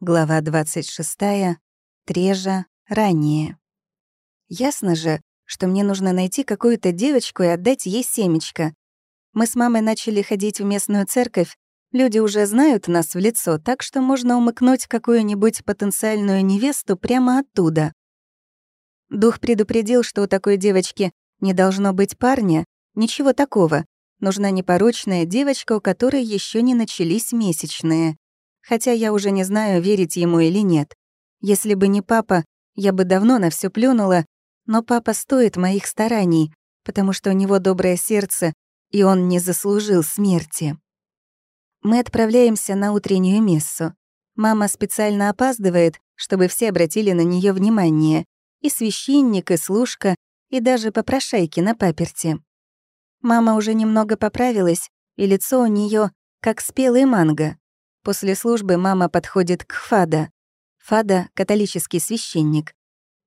Глава 26. Трежа. Ранее. Ясно же, что мне нужно найти какую-то девочку и отдать ей семечко. Мы с мамой начали ходить в местную церковь, люди уже знают нас в лицо, так что можно умыкнуть какую-нибудь потенциальную невесту прямо оттуда. Дух предупредил, что у такой девочки не должно быть парня, ничего такого. Нужна непорочная девочка, у которой еще не начались месячные хотя я уже не знаю, верить ему или нет. Если бы не папа, я бы давно на все плюнула, но папа стоит моих стараний, потому что у него доброе сердце, и он не заслужил смерти. Мы отправляемся на утреннюю мессу. Мама специально опаздывает, чтобы все обратили на нее внимание. И священник, и служка, и даже попрошайки на паперте. Мама уже немного поправилась, и лицо у нее как спелый манго. После службы мама подходит к Фада. Фада — католический священник.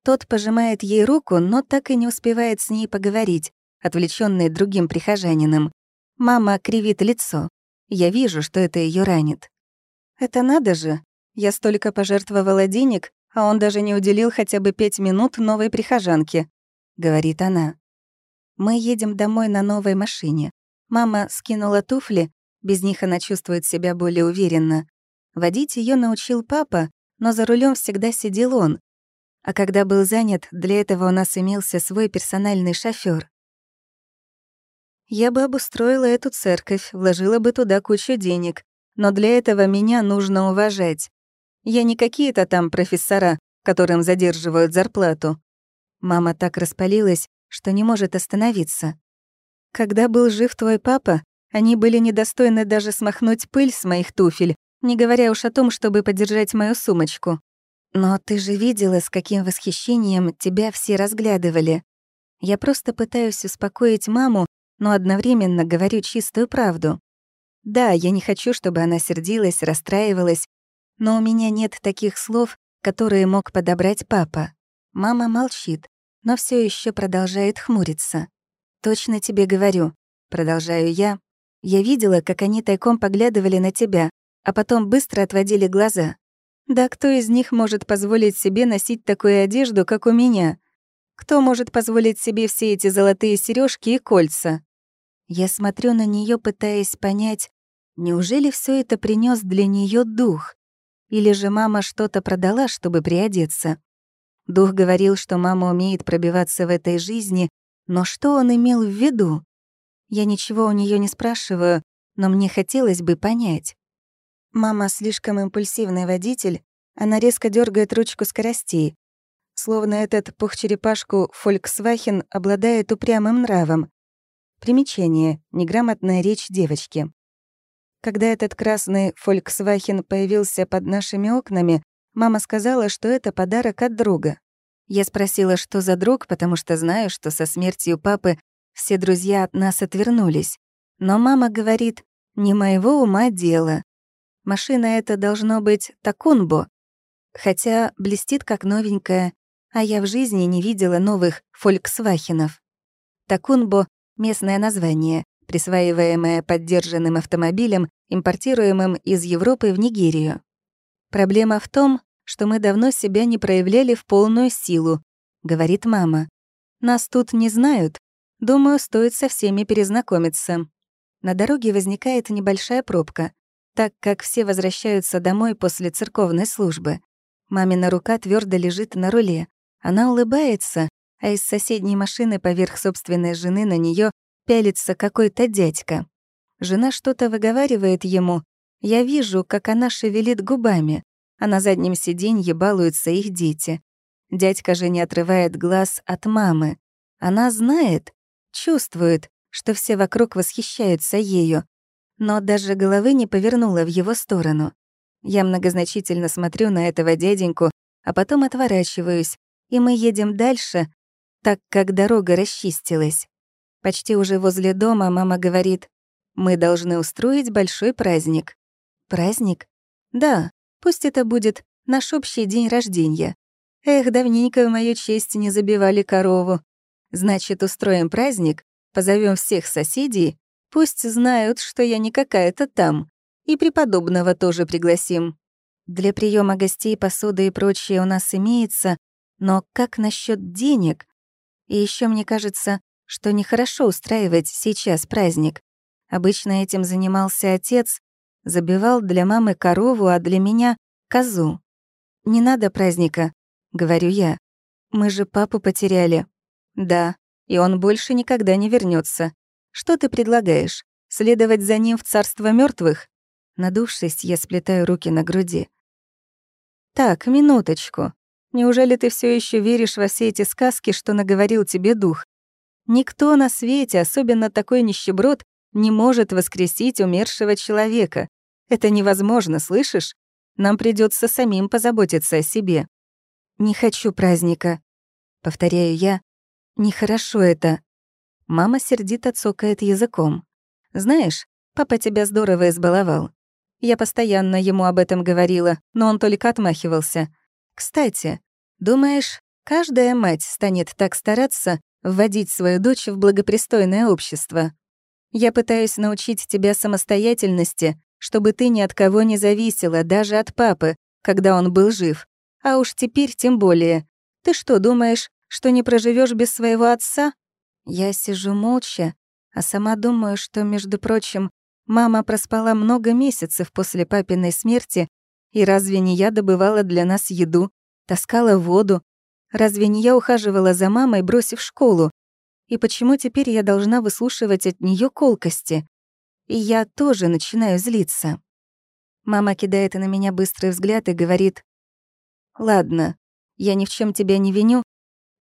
Тот пожимает ей руку, но так и не успевает с ней поговорить, отвлечённый другим прихожанином. Мама кривит лицо. Я вижу, что это ее ранит. «Это надо же! Я столько пожертвовала денег, а он даже не уделил хотя бы пять минут новой прихожанке», — говорит она. Мы едем домой на новой машине. Мама скинула туфли, без них она чувствует себя более уверенно. Водить ее научил папа, но за рулем всегда сидел он. А когда был занят, для этого у нас имелся свой персональный шофер. Я бы обустроила эту церковь, вложила бы туда кучу денег, но для этого меня нужно уважать. Я не какие-то там профессора, которым задерживают зарплату. Мама так распалилась, что не может остановиться. Когда был жив твой папа, они были недостойны даже смахнуть пыль с моих туфель, не говоря уж о том, чтобы подержать мою сумочку. Но ты же видела, с каким восхищением тебя все разглядывали. Я просто пытаюсь успокоить маму, но одновременно говорю чистую правду. Да, я не хочу, чтобы она сердилась, расстраивалась, но у меня нет таких слов, которые мог подобрать папа. Мама молчит, но все еще продолжает хмуриться. «Точно тебе говорю», — продолжаю я, я видела, как они тайком поглядывали на тебя, а потом быстро отводили глаза. Да кто из них может позволить себе носить такую одежду, как у меня? Кто может позволить себе все эти золотые сережки и кольца? Я смотрю на нее, пытаясь понять, неужели все это принес для нее дух? Или же мама что-то продала, чтобы приодеться? Дух говорил, что мама умеет пробиваться в этой жизни, но что он имел в виду? Я ничего у нее не спрашиваю, но мне хотелось бы понять. Мама слишком импульсивный водитель, она резко дергает ручку скоростей. Словно этот пух-черепашку Volkswagen обладает упрямым нравом. Примечание. Неграмотная речь девочки. Когда этот красный Volkswagen появился под нашими окнами, мама сказала, что это подарок от друга. Я спросила, что за друг, потому что знаю, что со смертью папы все друзья от нас отвернулись. Но мама говорит, не моего ума дело. Машина эта должно быть Такунбо. Хотя блестит как новенькая, а я в жизни не видела новых «Фольксвахенов». Такунбо — местное название, присваиваемое поддержанным автомобилем, импортируемым из Европы в Нигерию. Проблема в том, что мы давно себя не проявляли в полную силу, говорит мама. Нас тут не знают, Думаю, стоит со всеми перезнакомиться. На дороге возникает небольшая пробка, так как все возвращаются домой после церковной службы. Мамина рука твердо лежит на руле. Она улыбается, а из соседней машины поверх собственной жены на нее пялится какой-то дядька. Жена что-то выговаривает ему. Я вижу, как она шевелит губами, а на заднем сиденье балуются их дети. Дядька же не отрывает глаз от мамы. Она знает, Чувствует, что все вокруг восхищаются ею, но даже головы не повернула в его сторону. Я многозначительно смотрю на этого дяденьку, а потом отворачиваюсь, и мы едем дальше, так как дорога расчистилась. Почти уже возле дома мама говорит, «Мы должны устроить большой праздник». «Праздник?» «Да, пусть это будет наш общий день рождения. Эх, давненько в мою честь не забивали корову. Значит, устроим праздник, позовем всех соседей, пусть знают, что я не какая-то там, и преподобного тоже пригласим. Для приема гостей посуда и прочее у нас имеется, но как насчет денег? И еще мне кажется, что нехорошо устраивать сейчас праздник. Обычно этим занимался отец, забивал для мамы корову, а для меня — козу. «Не надо праздника», — говорю я. «Мы же папу потеряли». «Да, и он больше никогда не вернется. Что ты предлагаешь? Следовать за ним в царство мертвых? Надувшись, я сплетаю руки на груди. «Так, минуточку. Неужели ты все еще веришь во все эти сказки, что наговорил тебе дух? Никто на свете, особенно такой нищеброд, не может воскресить умершего человека. Это невозможно, слышишь? Нам придется самим позаботиться о себе. Не хочу праздника. Повторяю я. Нехорошо это. Мама сердито цокает языком. Знаешь, папа тебя здорово избаловал. Я постоянно ему об этом говорила, но он только отмахивался. Кстати, думаешь, каждая мать станет так стараться вводить свою дочь в благопристойное общество? Я пытаюсь научить тебя самостоятельности, чтобы ты ни от кого не зависела, даже от папы, когда он был жив. А уж теперь тем более. Ты что, думаешь, что не проживешь без своего отца? Я сижу молча, а сама думаю, что, между прочим, мама проспала много месяцев после папиной смерти, и разве не я добывала для нас еду, таскала воду? Разве не я ухаживала за мамой, бросив школу? И почему теперь я должна выслушивать от нее колкости? И я тоже начинаю злиться. Мама кидает на меня быстрый взгляд и говорит, «Ладно, я ни в чем тебя не виню,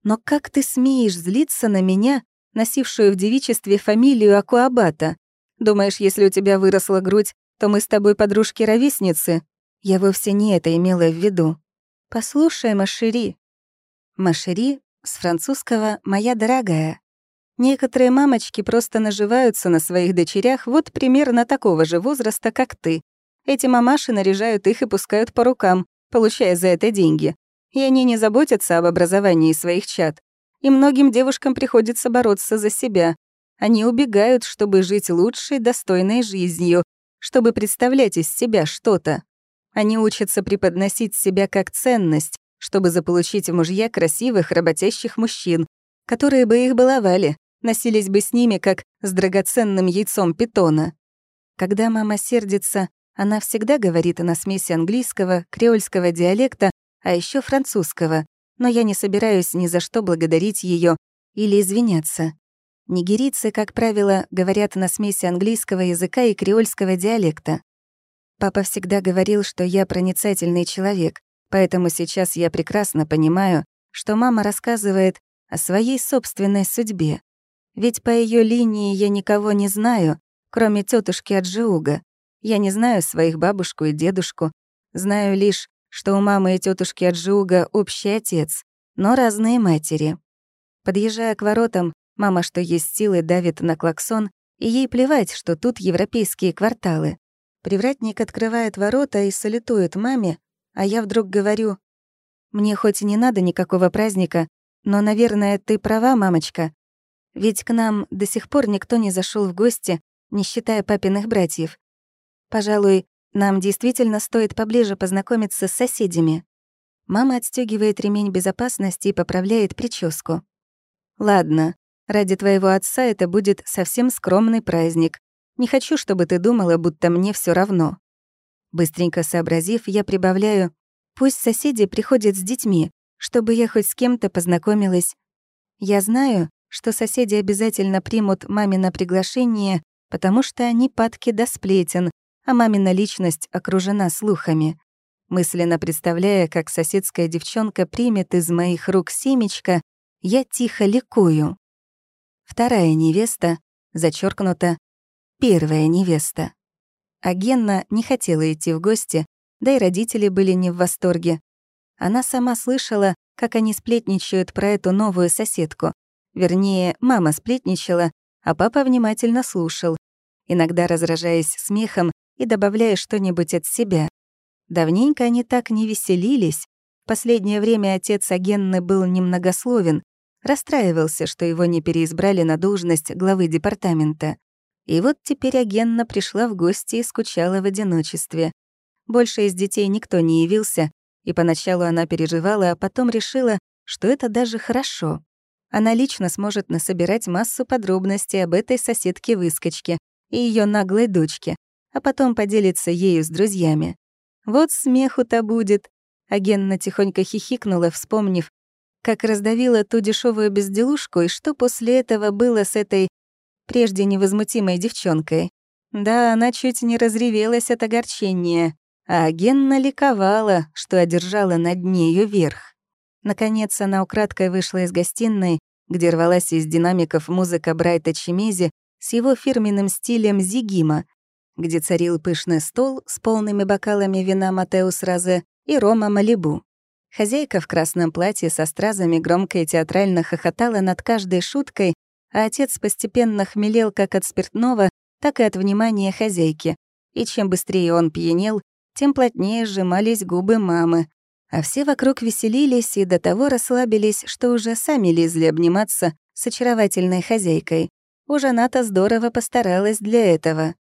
но как ты смеешь злиться на меня, носившую в девичестве фамилию Акуабата? Думаешь, если у тебя выросла грудь, то мы с тобой подружки-ровесницы? Я вовсе не это имела в виду. Послушай, Машери». Машери с французского «моя дорогая». Некоторые мамочки просто наживаются на своих дочерях вот примерно такого же возраста, как ты. Эти мамаши наряжают их и пускают по рукам, получая за это деньги. И они не заботятся об образовании своих чад. И многим девушкам приходится бороться за себя. Они убегают, чтобы жить лучшей, достойной жизнью, чтобы представлять из себя что-то. Они учатся преподносить себя как ценность, чтобы заполучить в мужья красивых, работящих мужчин, которые бы их баловали, носились бы с ними, как с драгоценным яйцом питона. Когда мама сердится, она всегда говорит на смеси английского, креольского диалекта, а еще французского, но я не собираюсь ни за что благодарить ее или извиняться. Нигерийцы, как правило, говорят на смеси английского языка и креольского диалекта. Папа всегда говорил, что я проницательный человек, поэтому сейчас я прекрасно понимаю, что мама рассказывает о своей собственной судьбе. Ведь по ее линии я никого не знаю, кроме тетушки Аджиуга. Я не знаю своих бабушку и дедушку. Знаю лишь, что у мамы и тетушки Аджиуга общий отец, но разные матери. Подъезжая к воротам, мама, что есть силы, давит на клаксон, и ей плевать, что тут европейские кварталы. Привратник открывает ворота и салютует маме, а я вдруг говорю, «Мне хоть и не надо никакого праздника, но, наверное, ты права, мамочка. Ведь к нам до сих пор никто не зашел в гости, не считая папиных братьев. Пожалуй, нам действительно стоит поближе познакомиться с соседями. Мама отстегивает ремень безопасности и поправляет прическу. Ладно, ради твоего отца это будет совсем скромный праздник. Не хочу, чтобы ты думала, будто мне все равно. Быстренько сообразив, я прибавляю, пусть соседи приходят с детьми, чтобы я хоть с кем-то познакомилась. Я знаю, что соседи обязательно примут мамино приглашение, потому что они падки до сплетен, а мамина личность окружена слухами. Мысленно представляя, как соседская девчонка примет из моих рук семечко, я тихо ликую. Вторая невеста, зачеркнута, первая невеста. А Генна не хотела идти в гости, да и родители были не в восторге. Она сама слышала, как они сплетничают про эту новую соседку. Вернее, мама сплетничала, а папа внимательно слушал, иногда разражаясь смехом и добавляя что-нибудь от себя. Давненько они так не веселились. Последнее время отец Агенны был немногословен, расстраивался, что его не переизбрали на должность главы департамента. И вот теперь Агенна пришла в гости и скучала в одиночестве. Больше из детей никто не явился, и поначалу она переживала, а потом решила, что это даже хорошо. Она лично сможет насобирать массу подробностей об этой соседке-выскочке и ее наглой дочке, а потом поделится ею с друзьями. Вот смеху-то будет. А Генна тихонько хихикнула, вспомнив, как раздавила ту дешевую безделушку и что после этого было с этой прежде невозмутимой девчонкой. Да, она чуть не разревелась от огорчения, а Генна ликовала, что одержала над нею верх. Наконец она украдкой вышла из гостиной, где рвалась из динамиков музыка Брайта Чемези с его фирменным стилем зигима, где царил пышный стол с полными бокалами вина Матеус Розе и Рома Малибу. Хозяйка в красном платье со стразами громко и театрально хохотала над каждой шуткой, а отец постепенно хмелел как от спиртного, так и от внимания хозяйки. И чем быстрее он пьянел, тем плотнее сжимались губы мамы. А все вокруг веселились и до того расслабились, что уже сами лезли обниматься с очаровательной хозяйкой. Уж она-то здорово постаралась для этого.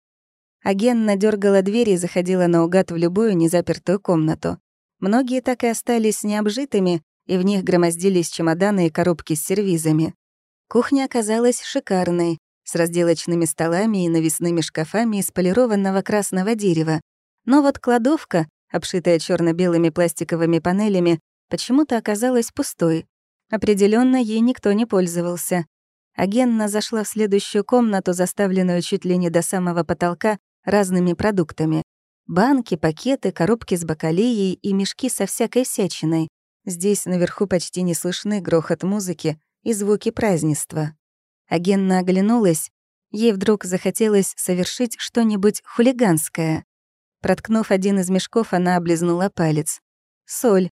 А Генна дёргала дверь и заходила наугад в любую незапертую комнату. Многие так и остались необжитыми, и в них громоздились чемоданы и коробки с сервизами. Кухня оказалась шикарной, с разделочными столами и навесными шкафами из полированного красного дерева. Но вот кладовка, обшитая черно белыми пластиковыми панелями, почему-то оказалась пустой. Определенно ей никто не пользовался. А Генна зашла в следующую комнату, заставленную чуть ли не до самого потолка, разными продуктами. Банки, пакеты, коробки с бакалеей и мешки со всякой всячиной. Здесь наверху почти не слышны грохот музыки и звуки празднества. Агенна оглянулась. Ей вдруг захотелось совершить что-нибудь хулиганское. Проткнув один из мешков, она облизнула палец. Соль.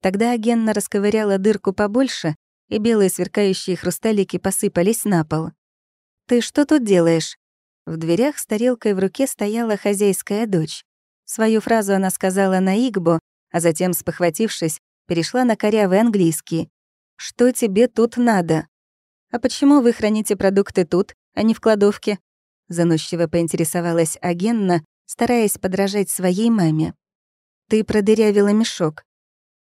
Тогда Агенна расковыряла дырку побольше, и белые сверкающие хрусталики посыпались на пол. «Ты что тут делаешь?» В дверях с тарелкой в руке стояла хозяйская дочь. Свою фразу она сказала на Игбо, а затем, спохватившись, перешла на корявый английский. «Что тебе тут надо?» «А почему вы храните продукты тут, а не в кладовке?» Заносчиво поинтересовалась Агенна, стараясь подражать своей маме. «Ты продырявила мешок».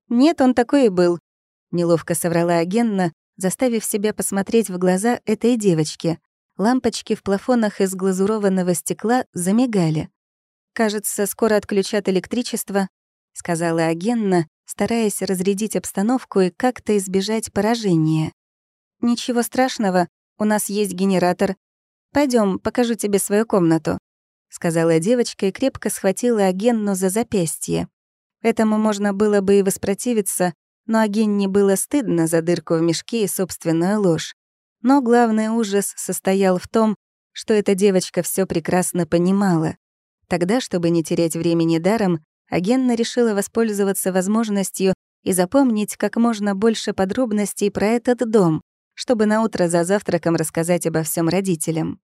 «Нет, он такой и был», — неловко соврала Агенна, заставив себя посмотреть в глаза этой девочке. Лампочки в плафонах из глазурованного стекла замигали. «Кажется, скоро отключат электричество», — сказала Агенна, стараясь разрядить обстановку и как-то избежать поражения. «Ничего страшного, у нас есть генератор. Пойдем, покажу тебе свою комнату», — сказала девочка и крепко схватила Агенну за запястье. Этому можно было бы и воспротивиться, но Агенне было стыдно за дырку в мешке и собственную ложь. Но главный ужас состоял в том, что эта девочка все прекрасно понимала. Тогда, чтобы не терять времени даром, Агенна решила воспользоваться возможностью и запомнить как можно больше подробностей про этот дом, чтобы наутро за завтраком рассказать обо всем родителям.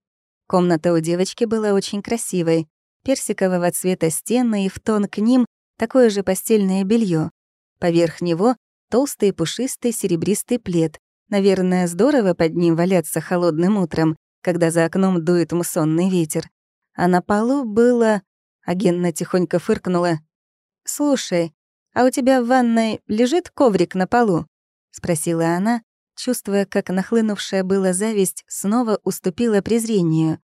Комната у девочки была очень красивой. Персикового цвета стены и в тон к ним такое же постельное белье. Поверх него толстый пушистый серебристый плед. Наверное, здорово под ним валяться холодным утром, когда за окном дует муссонный ветер. А на полу было... Агенна тихонько фыркнула. «Слушай, а у тебя в ванной лежит коврик на полу?» — спросила она, чувствуя, как нахлынувшая была зависть снова уступила презрению.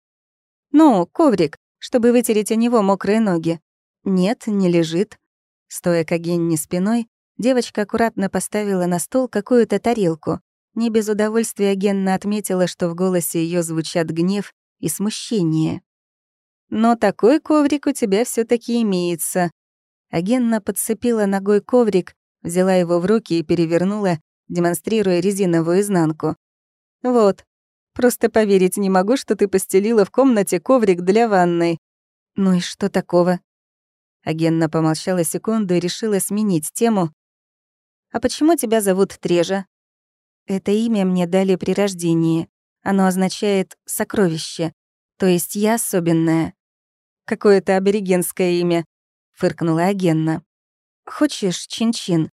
«Ну, коврик, чтобы вытереть о него мокрые ноги». «Нет, не лежит». Стоя к Агенне спиной, девочка аккуратно поставила на стол какую-то тарелку. Не без удовольствия Генна отметила, что в голосе ее звучат гнев и смущение. Но такой коврик у тебя все таки имеется». Агенна подцепила ногой коврик, взяла его в руки и перевернула, демонстрируя резиновую изнанку. «Вот. Просто поверить не могу, что ты постелила в комнате коврик для ванной». «Ну и что такого?» Агенна помолчала секунду и решила сменить тему. «А почему тебя зовут Трежа?» «Это имя мне дали при рождении. Оно означает «сокровище», то есть я особенная. Какое-то аборигенское имя», — фыркнула Агенна. «Хочешь чин-чин?»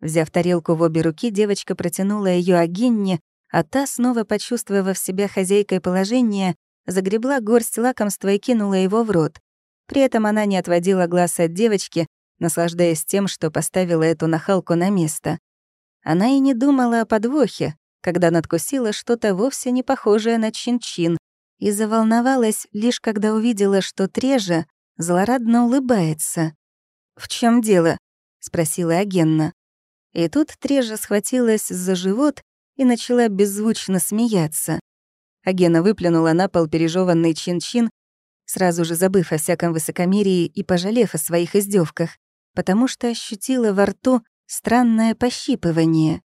Взяв тарелку в обе руки, девочка протянула ее Агенне, а та, снова почувствовав себя хозяйкой положения, загребла горсть лакомства и кинула его в рот. При этом она не отводила глаз от девочки, наслаждаясь тем, что поставила эту нахалку на место. Она и не думала о подвохе, когда надкусила что-то вовсе не похожее на чин-чин, и заволновалась лишь когда увидела, что Трежа злорадно улыбается. «В чем дело?» — спросила Агенна. И тут Трежа схватилась за живот и начала беззвучно смеяться. Агена выплюнула на пол пережеванный чин-чин, сразу же забыв о всяком высокомерии и пожалев о своих издевках, потому что ощутила во рту странное пощипывание.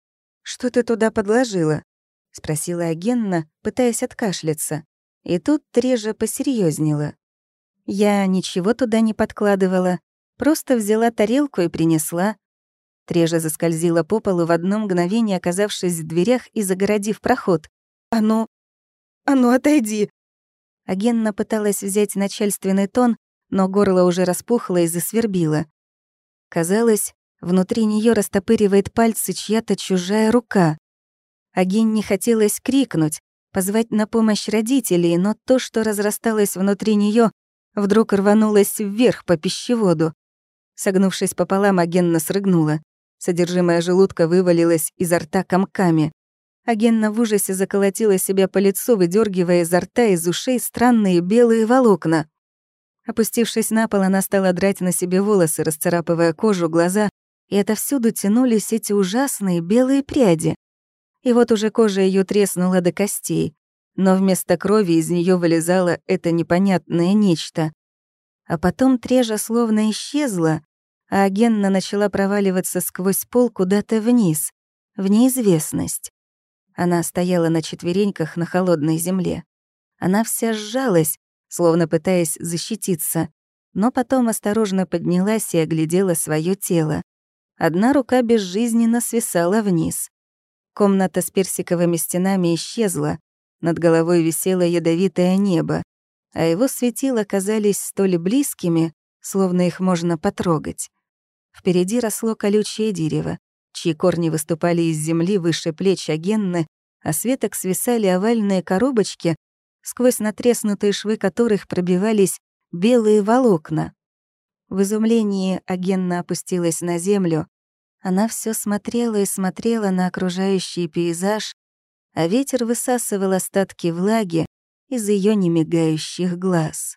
«Что ты туда подложила?» — спросила Агенна, пытаясь откашляться. И тут Трежа посерьезнела. Я ничего туда не подкладывала, просто взяла тарелку и принесла. Трежа заскользила по полу в одно мгновение, оказавшись в дверях и загородив проход. «А ну, а ну отойди!» Агенна пыталась взять начальственный тон, но горло уже распухло и засвербило. Казалось, внутри нее растопыривает пальцы чья-то чужая рука. Агенне хотелось крикнуть, позвать на помощь родителей, но то, что разрасталось внутри нее, вдруг рванулось вверх по пищеводу. Согнувшись пополам, Агенна срыгнула. Содержимое желудка вывалилось изо рта комками. Агенна в ужасе заколотила себя по лицу, выдергивая изо рта из ушей странные белые волокна. Опустившись на пол, она стала драть на себе волосы, расцарапывая кожу, глаза, и отовсюду тянулись эти ужасные белые пряди. И вот уже кожа ее треснула до костей, но вместо крови из нее вылезало это непонятное нечто. А потом трежа словно исчезла, а Агенна начала проваливаться сквозь пол куда-то вниз, в неизвестность. Она стояла на четвереньках на холодной земле. Она вся сжалась, словно пытаясь защититься, но потом осторожно поднялась и оглядела свое тело. Одна рука безжизненно свисала вниз. Комната с персиковыми стенами исчезла, над головой висело ядовитое небо, а его светила казались столь близкими, словно их можно потрогать. Впереди росло колючее дерево, чьи корни выступали из земли выше плеч Агенны, а с свисали овальные коробочки, сквозь натреснутые швы которых пробивались белые волокна. В изумлении Агенна опустилась на землю, она все смотрела и смотрела на окружающий пейзаж, а ветер высасывал остатки влаги из ее немигающих глаз.